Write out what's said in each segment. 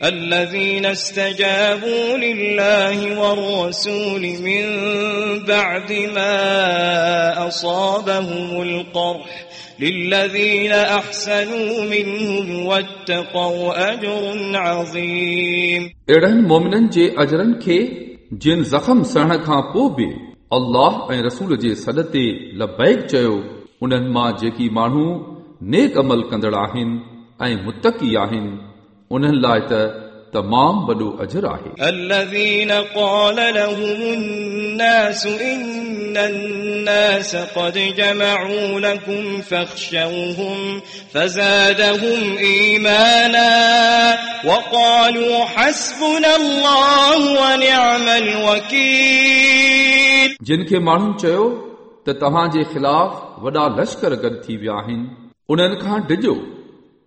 الذين استجابوا لله والرسول من بعد ما أصابهم القرح للذين أحسنوا منهم واتقوا أجر عظيم अहिड़नि मोमिननि जे अजरनि खे जिन ज़ख़म सहण खां पोइ बि अल्लाह ऐं रसूल जे सॾ ते लबैक चयो उन्हनि मां जेकी माण्हू नेक अमल कंदड़ आहिनि ऐं मुतक़ी आहिनि उन्हनि लाइ त तमामु वॾो अजर आहे الذين قال لهم الناس إن الناس قد جمعوا لكم فاخشوهم فزادهم إيمانا وقالوا حسبنا الله ونعم الوكيل जिन खे माण्हुनि चयो त तव्हां जे ख़िलाफ़ वॾा लश्कर गॾु थी विया आहिनि उन्हनि खां डिॼो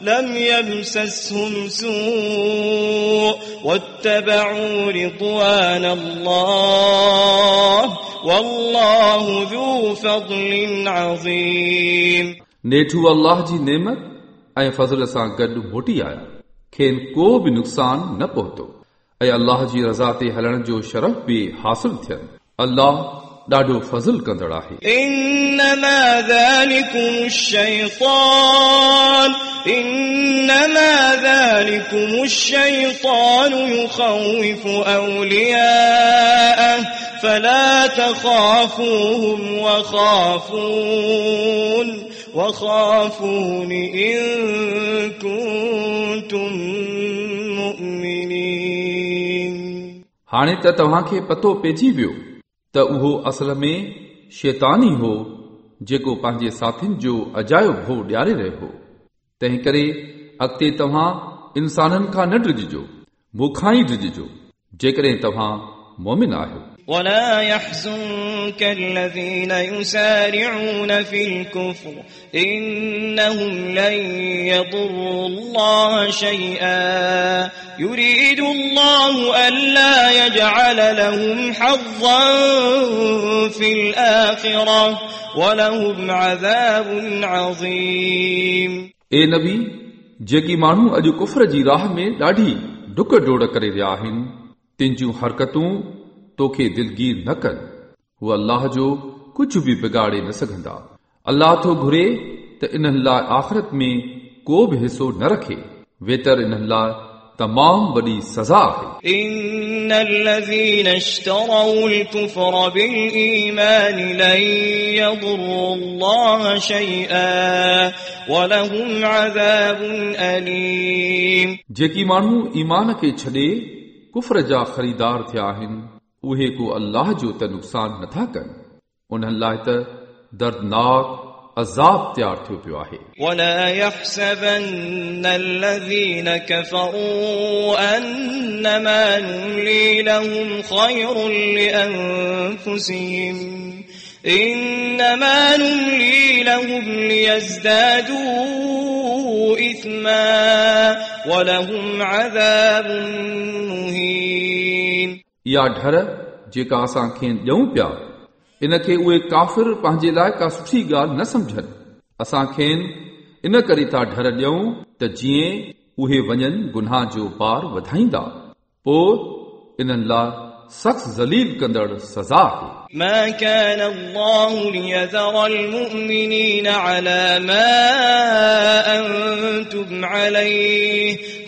لم يمسسهم سوء واتبعوا رضوان الله والله ذو فضل عظيم नेठू अल्लाह जी नेमत ऐं फज़ल सां गॾु मोटी आया खेनि को बि नुक़सान न पहुतो ऐं अल्लाह जी रज़ा ते हलण जो शरफ़ बि हासिल थियनि अल्लाह ॾाढो फज़ल कंदड़ आहे إنما ذلكم الشيطان إنما ذلكم الشيطان يخوف أولياءه فلا تخافوهم وخافون وخافون إن كنتم مؤمنين हाणे त तव्हांखे पतो पइजी वियो त उहो असल में शैतान ई हो जेको पंहिंजे साथियुनि जो अजायो भो ॾियारे रहियो हो तंहिं करे अॻिते तव्हां इंसाननि खां न डिॼिजो मूंखां ई डिॼिजो जेकॾहिं तव्हां मोमिन आहियो ولا يحزنك الذين يسارعون في الكفر إنهم لن يضروا الله شيئا يريد الله ألا يجعل لهم حظا في الآخرة ولهم عذاب عظيم ए नबी जेकी माण्हू अॼु कुफर जी राह में ॾाढी डुक डोड़ करे रहिया आहिनि तिन जूं हरकतूं तोखे दिलगीर न कनि हू अल्लाह जो कुझु बि बिगाड़े न सघंदा अल्लाह थो घुरे त इन्हनि लाइ आख़िरत में को बि हिसो न रखे वेतर इन्हनि लाइ तमामु वॾी सज़ा आहे إن الذين اشتروا الكفر بالإيمان لن يضروا الله شيئا ولهم عذاب أليم जेकी माण्हू ईमान खे छॾे कुफर जा ख़रीदार थिया आहिनि उहे को अल्लाह जो त नुक़सान नथा कनि उन्हनि लाइ त दर्दनाक अज़ाब तयारु थियो पियो आहे ولا يحسبن الذين كفروا أنما نملي لهم خير لأنفسهم إنما نملي لهم ليزدادوا إثما ولهم عذاب مهين इहा ढर जेका असां खेनि ॾियूं पिया इन खे उहे काफ़िर पंहिंजे लाइ का सुठी ॻाल्हि न सम्झनि असां खेनि इन करे था ढर ॾियूं त जीअं उहे वञनि गुनाह जो पार वधाईंदा पोइ इन्हनि लाइ सख़्त ज़लील कंदड़ सज़ा आहे ما كان الله ليذر المؤمنين على ما أنتم عليه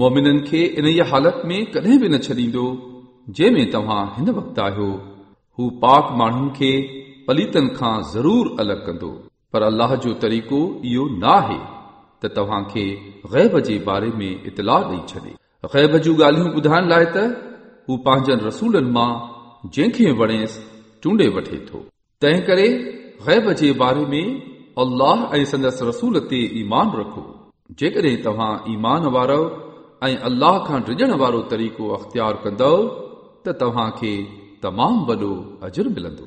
मोमिननि खे इन ई हालत में कॾहिं बि न छॾींदो जंहिंमें तव्हां हिन वक़्तु आहियो हू पाक माण्हुनि खे पलीतनि खां ज़रूर अलॻि कंदो पर अल्लाह जो तरीक़ो इहो न आहे त तव्हांखे ग़ैब जे बारे में इतलाह ॾेई छॾे ग़ैब जूं ॻाल्हियूं ॿुधाइण लाइ त हू पंहिंजनि रसूलनि मां जंहिंखे वणेसि चूंडे वठे थो तंहिं करे ग़ैब जे बारे में अल्लाह ऐं संदसि रसूल ते ईमान रखो जेकॾहिं तव्हां ईमान वारो ऐं अल्लाह खां डिॼण वारो तरीक़ो अख़्तियार कंदव त तव्हांखे तमामु वॾो अजुर मिलंदो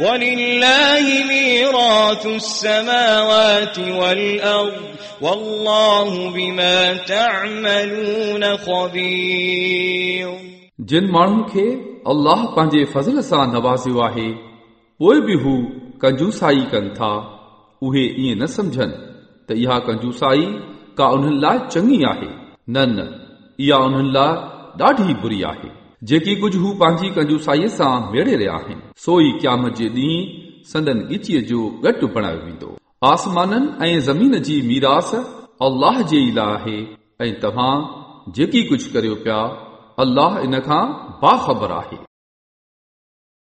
ولله ميراث السماوات والأرض والله بما تعملون خبير जिन माण्हुनि खे अल्लाह पंहिंजे फज़ल सां नवाज़ियो आहे पोइ बि हू कंजूसाई कनि था उहे ईअं न सम्झनि त इहा कंजूसाई का उन्हनि लाइ चङी आहे न न इहा उन्हनि लाइ ॾाढी बुरी आहे जेकी कुझु हू पंहिंजी कंजूसाईअ सां मेड़े रहिया आहिनि सो ई क़यामत जे ॾींहुं संदन ॻिचीअ जो गटु बणायो वेंदो आसमाननि ऐं ज़मीन जी मीरास अल्लाह जे ई लाइ आहे ऐं तव्हां जेकी कुझु करियो पिया अल्लाह इन खां बाख़बर आहे